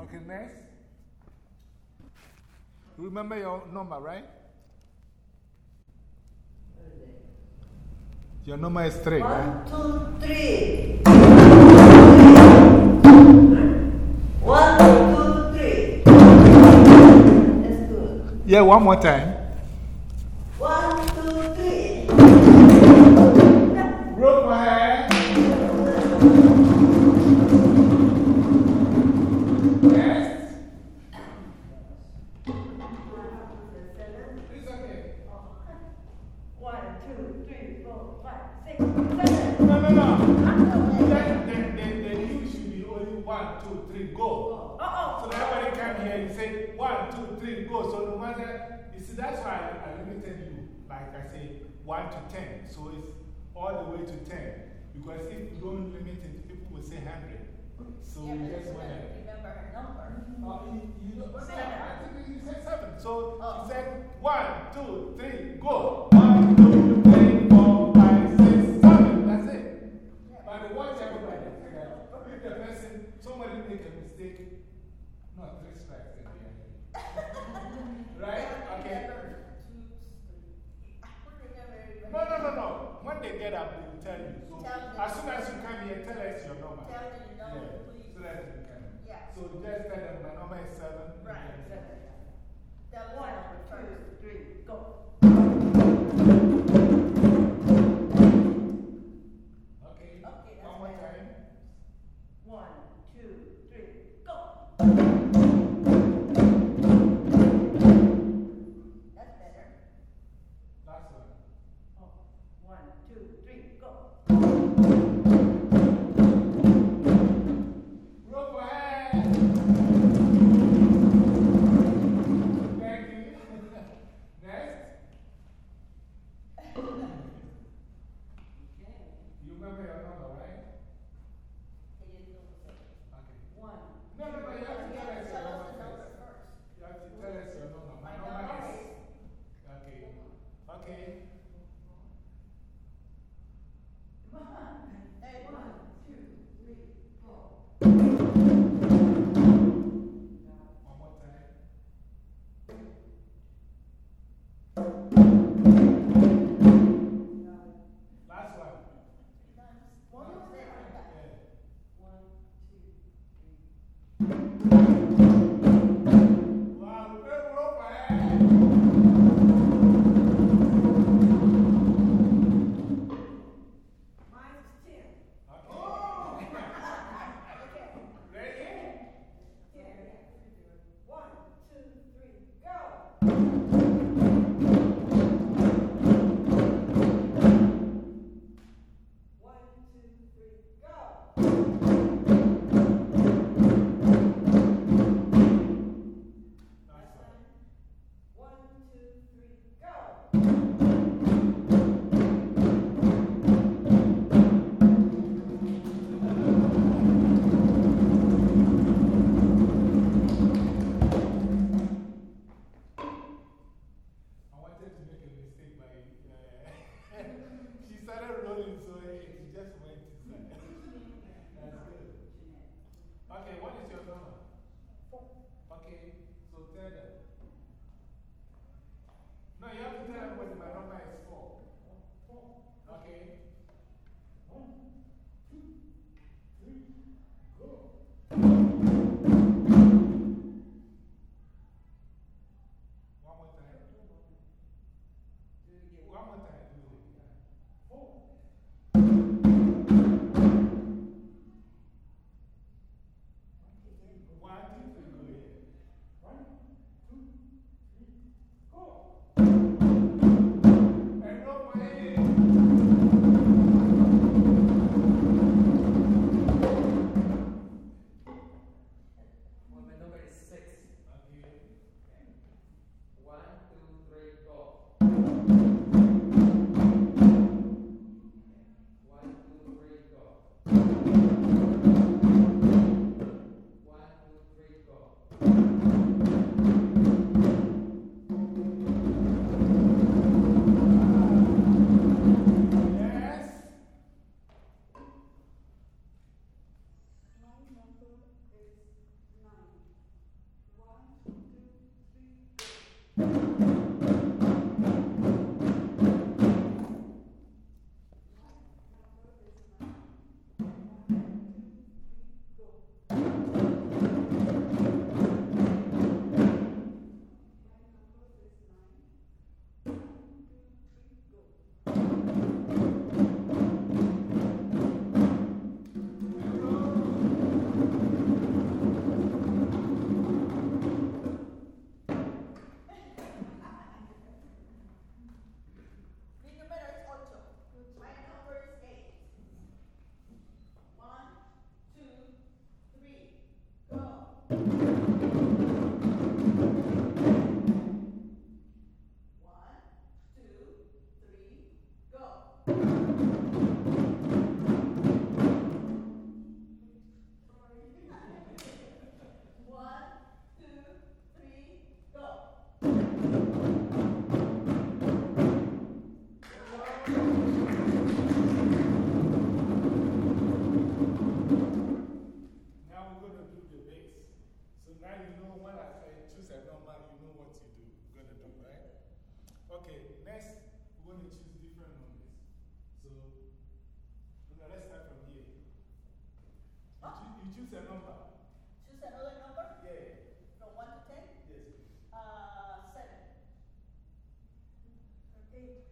Okay, next. Remember your number, right? Your number is three, One, right? two, three. One, two, three. That's good. Yeah, one more time. to 10. So it's all the way to 10. Because if you don't limit it, people will say 100. So yeah, you just want to remember her number. Mm-hmm. Uh, you, you, well, I think you said seven. So oh. said one, two, three, go. One, two, three, four, five, six, seven. That's it. Yeah. But watch everybody. If the person, somebody make a mistake, no, three strikes in the end. right? Okay. No, no, no, no. When they get up, they will tell you. So Tell as soon as you come here, tell us your number. Tell them your number, Yeah, please. So that you can. Yeah. So just tell them my number is seven. Right. That One, one, first. two, go. Okay. Okay, that's One more time. One, two, three, go. Okay. One, know what you do, gonna do, right? Okay, next, we're gonna choose different numbers. So, okay, let's start from here. You, choose, you choose a number. Choose another number? Yeah. From 1 to 10? Yes. Uh, 7. 8.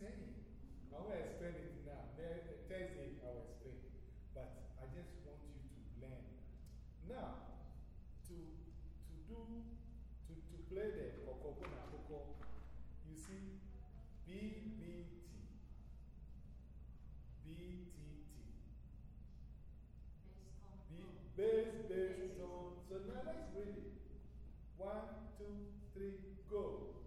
saying. I will explain it now. Thursday, I will explain. But I just want you to learn. Now, to, to do, to, to play the Kokokona Koko, you see, B B T B T T. Be, base, base, tone. So now let's read it. One, two, three, go.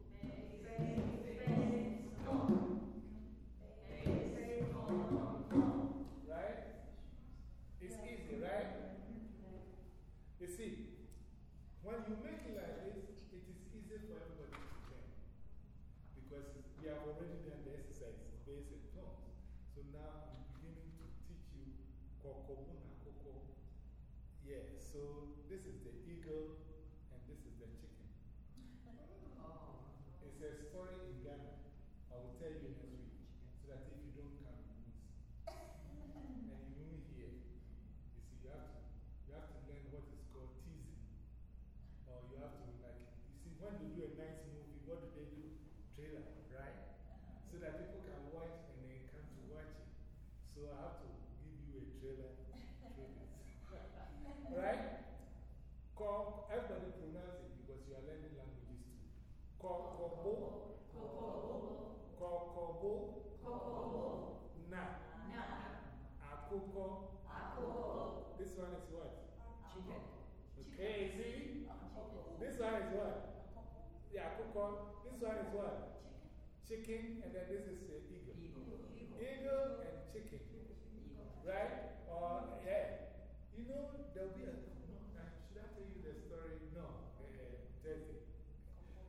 there'll be a. No, should I tell you the story? No, uh,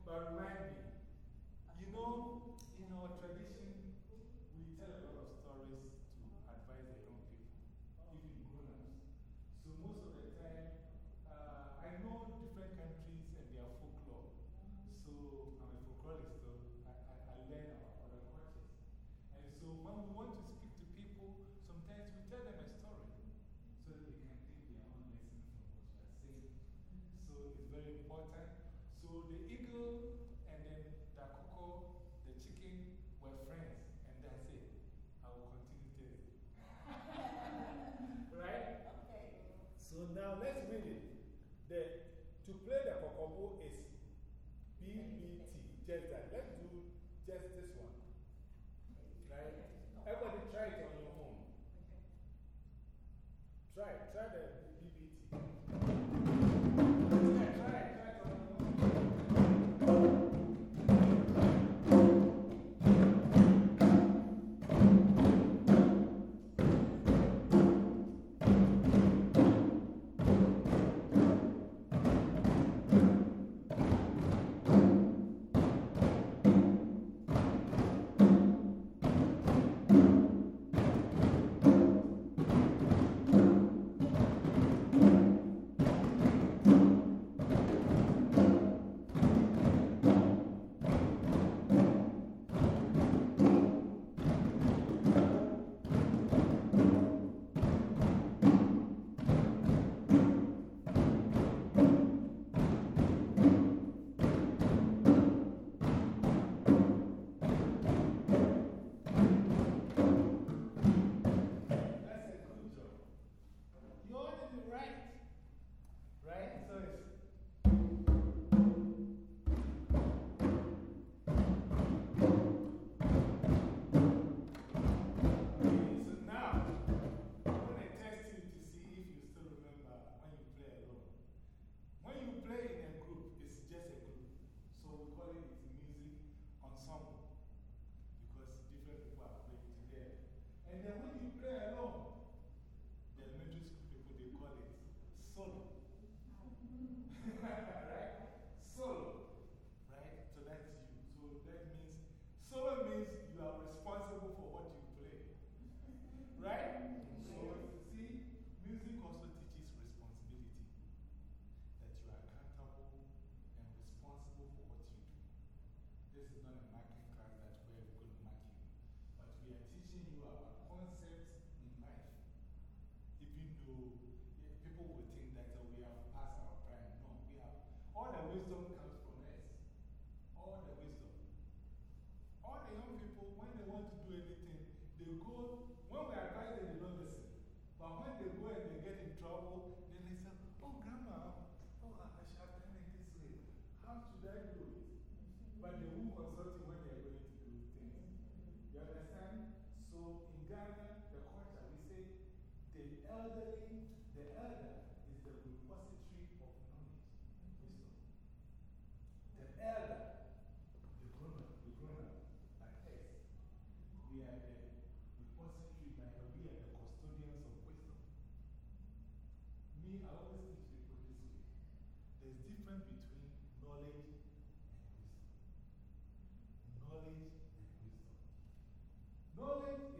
But remind me, you know, in our tradition, Knowledge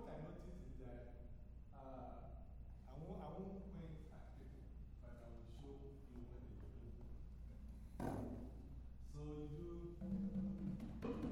what I noticed is that uh, I, won't, I won't point at uh, people, but I will show you when they do. So you do.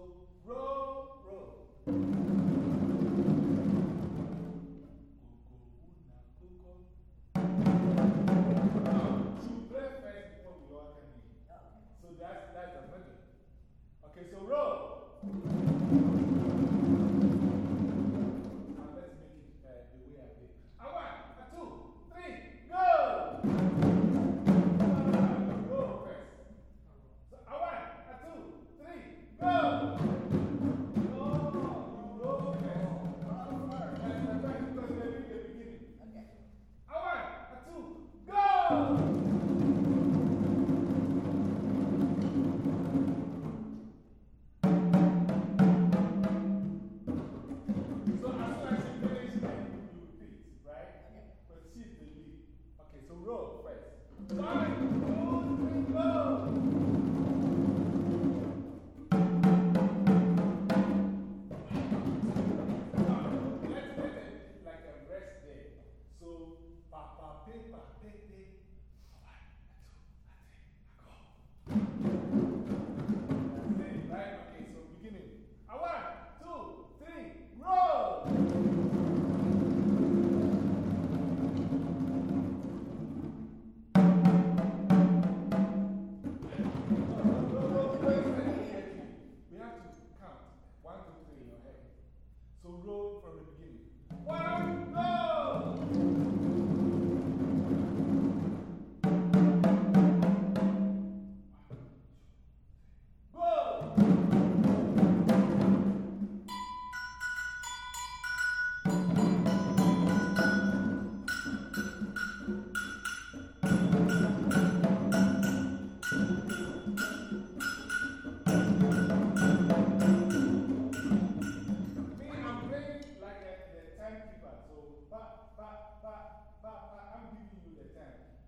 So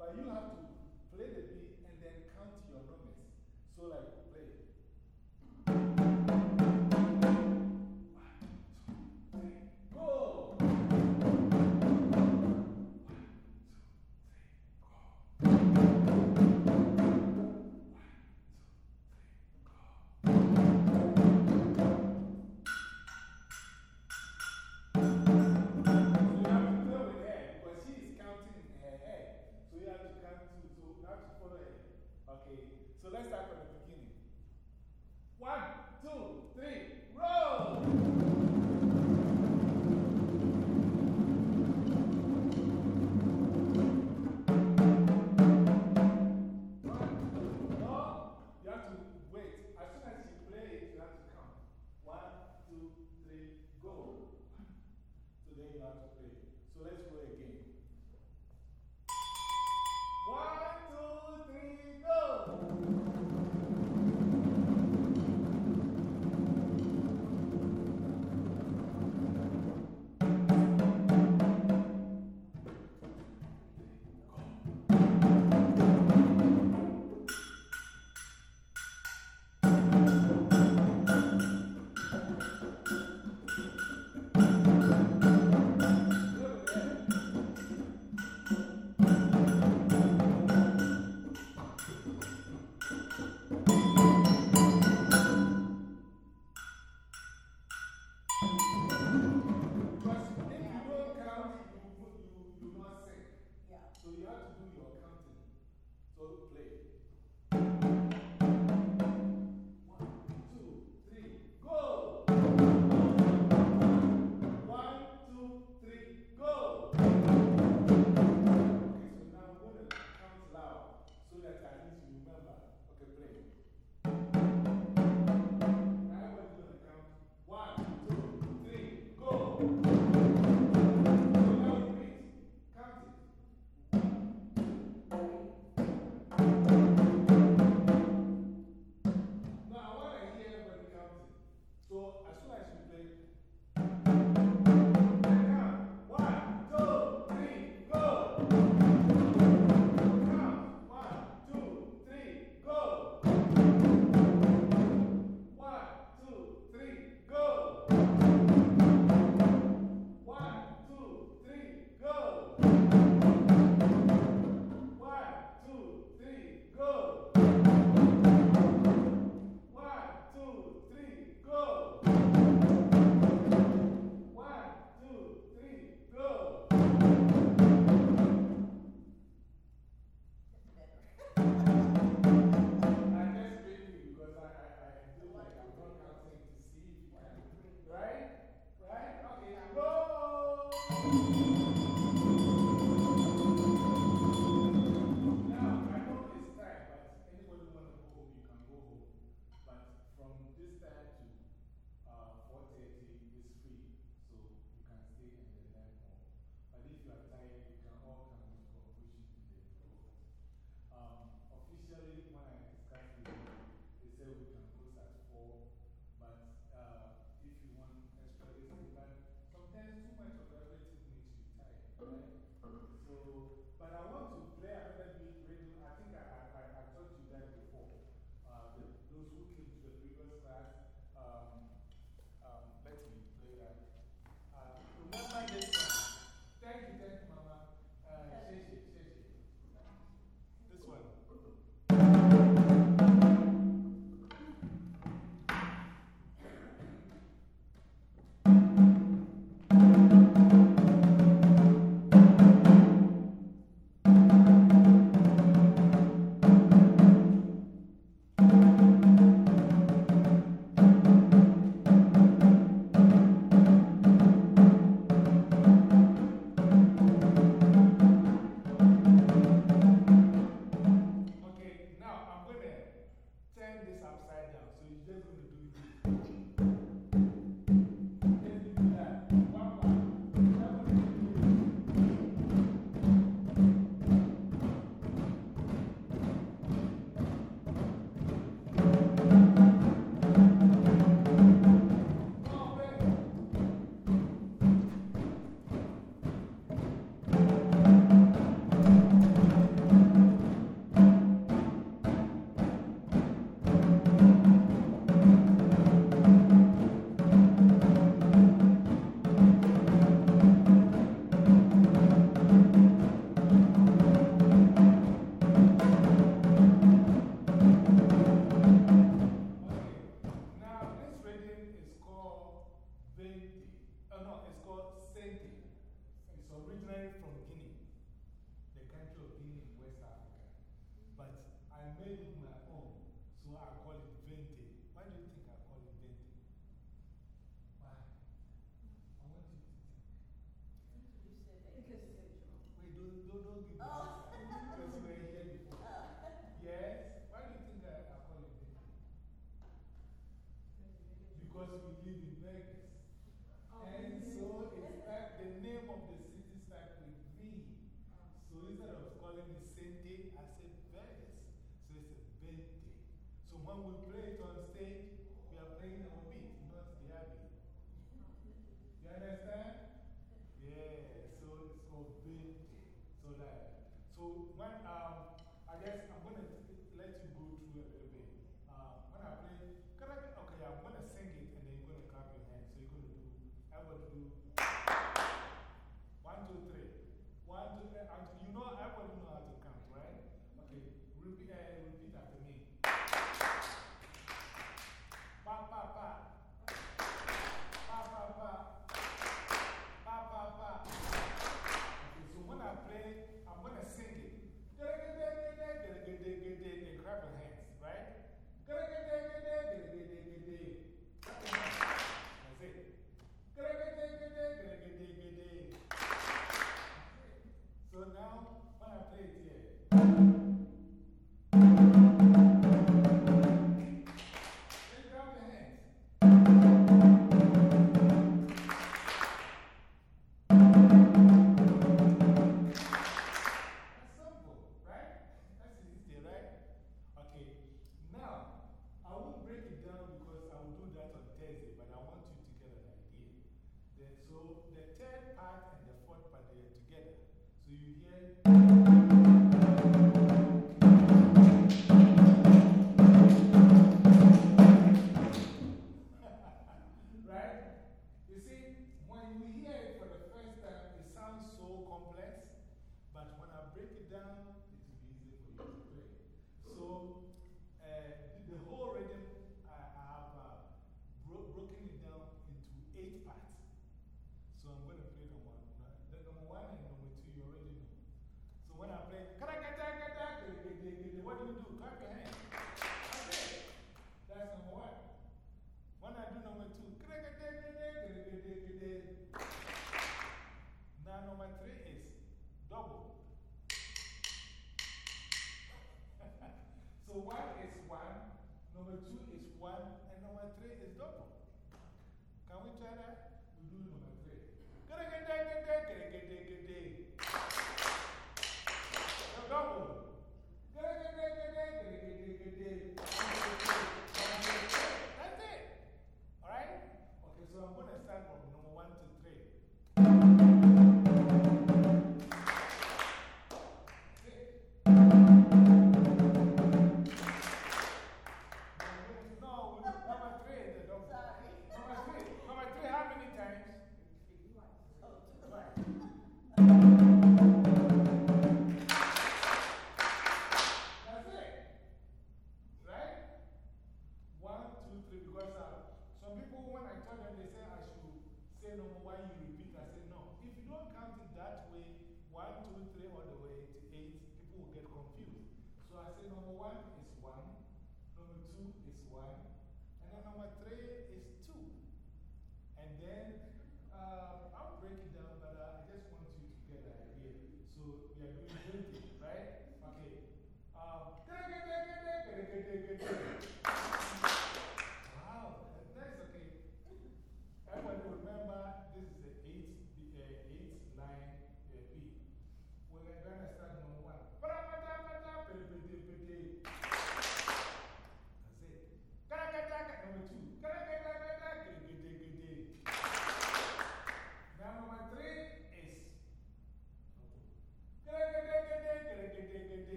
But you have to play the beat and then count your numbers. So, like one two three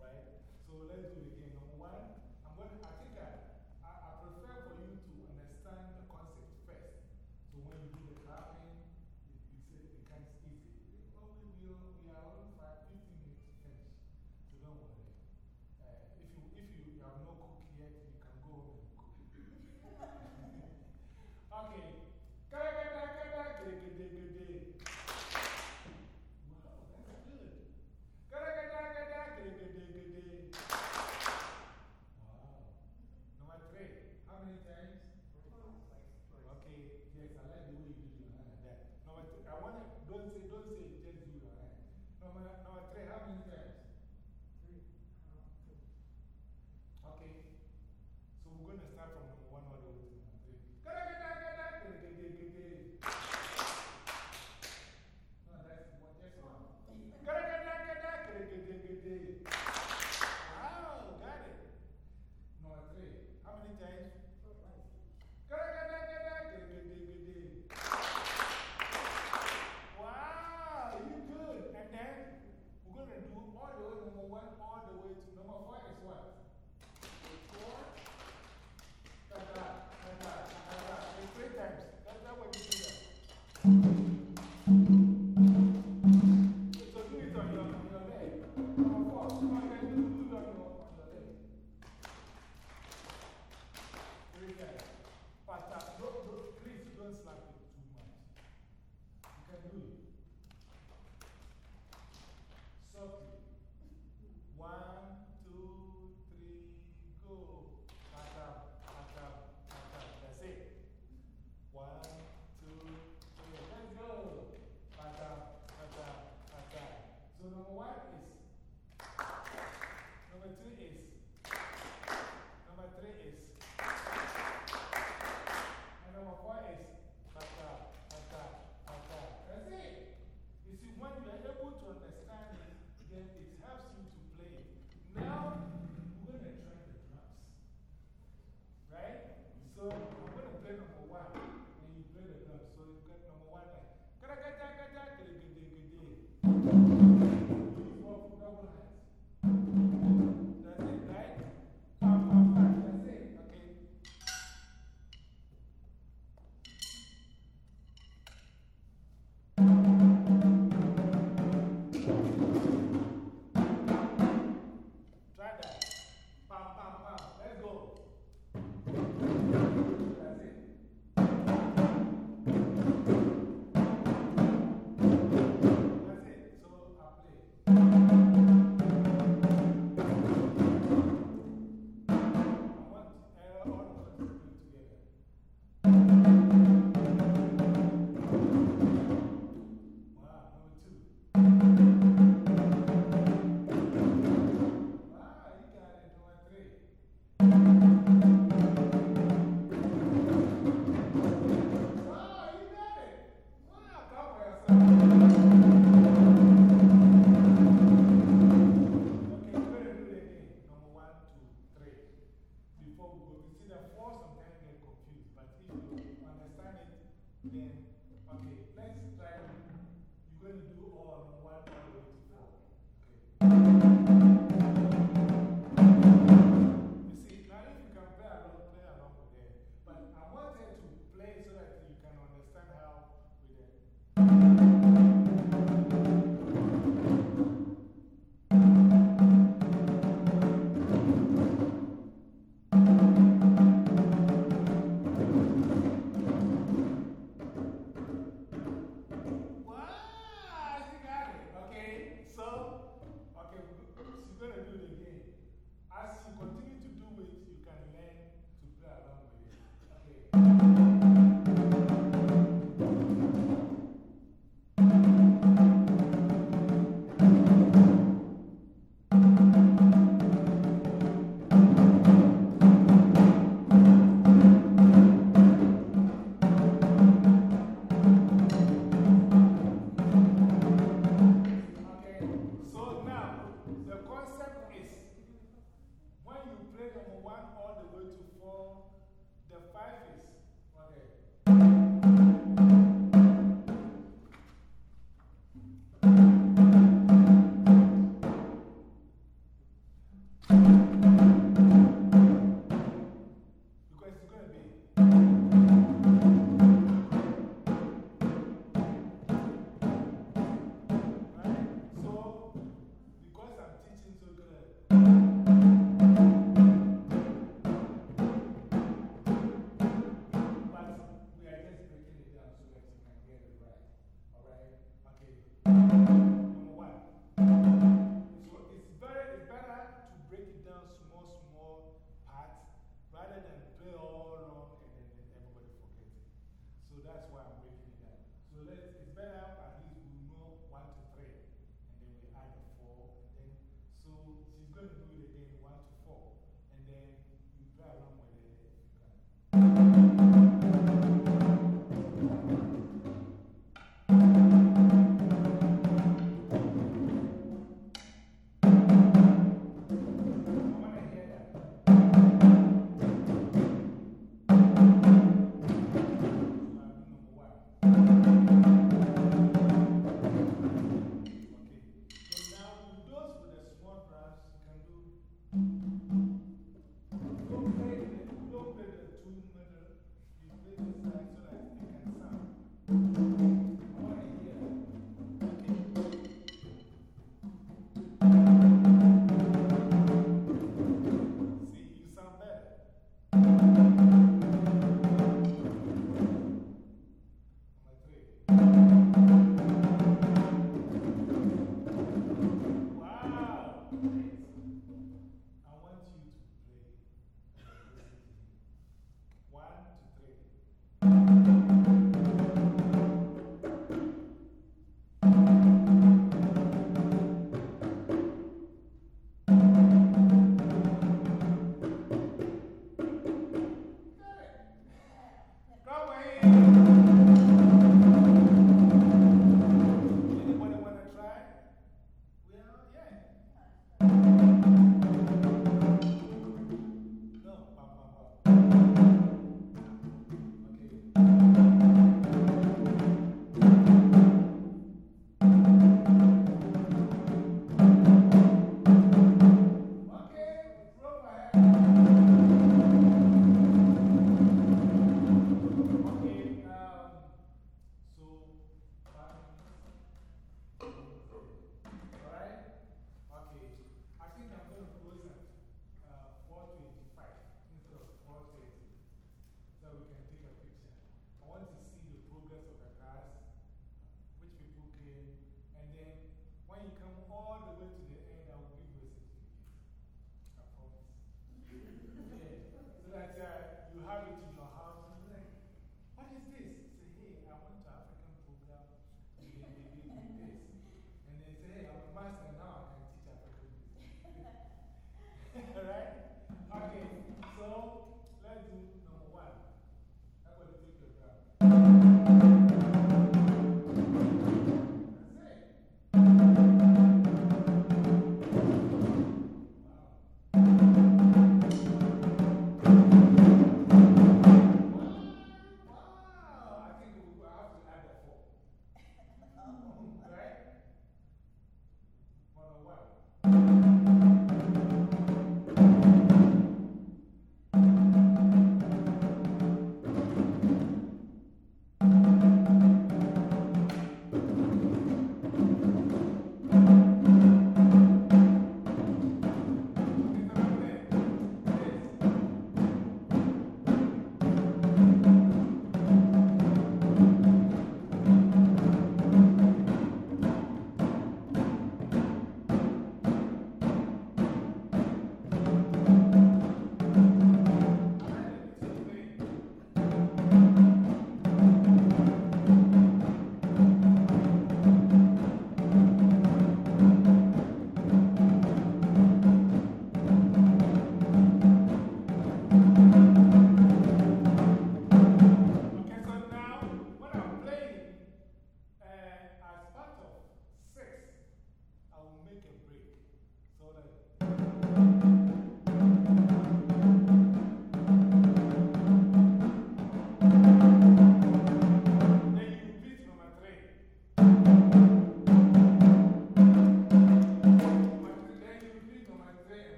Alright? So let's do it again. Number one, I'm going to, I think I,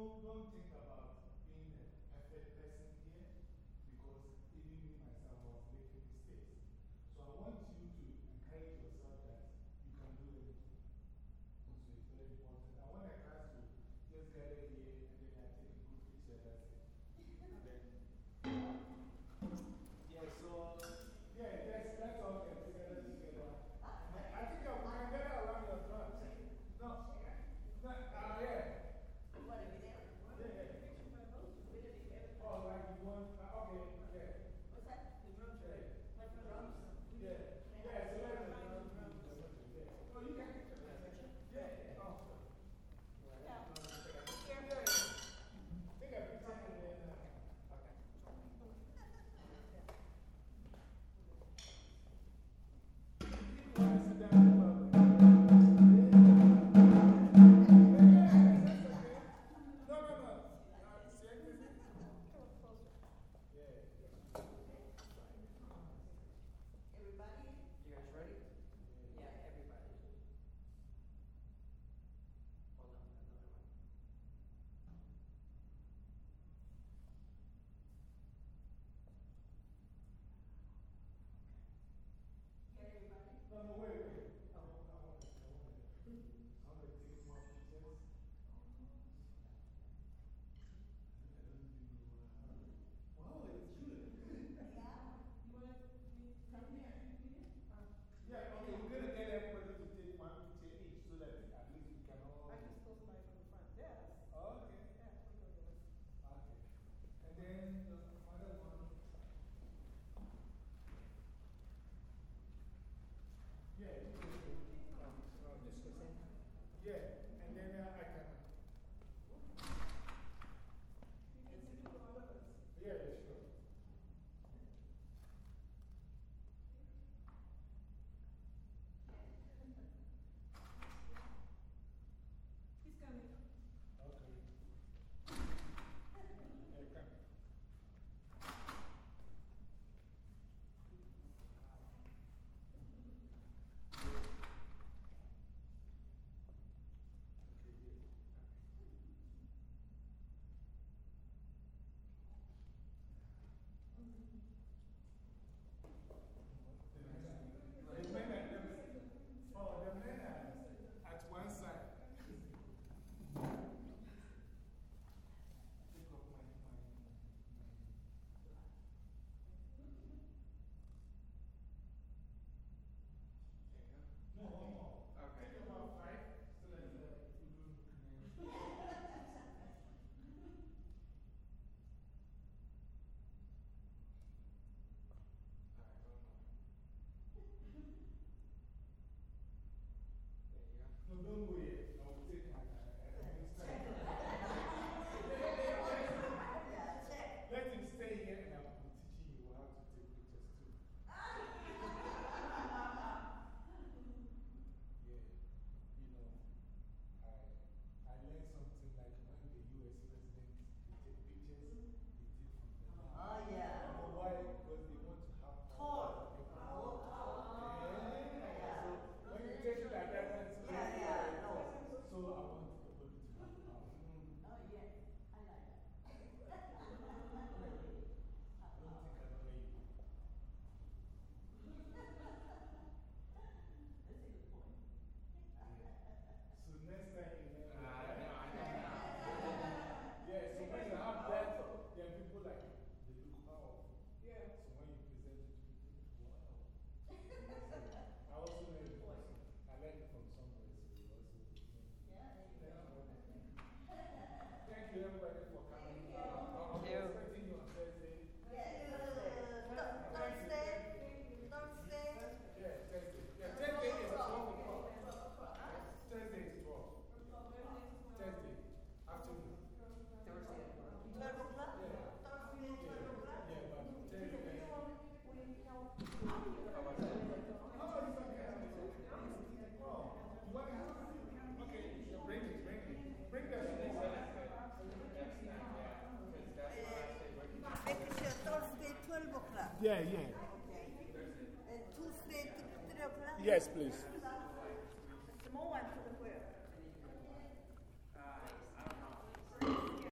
don't, Yeah,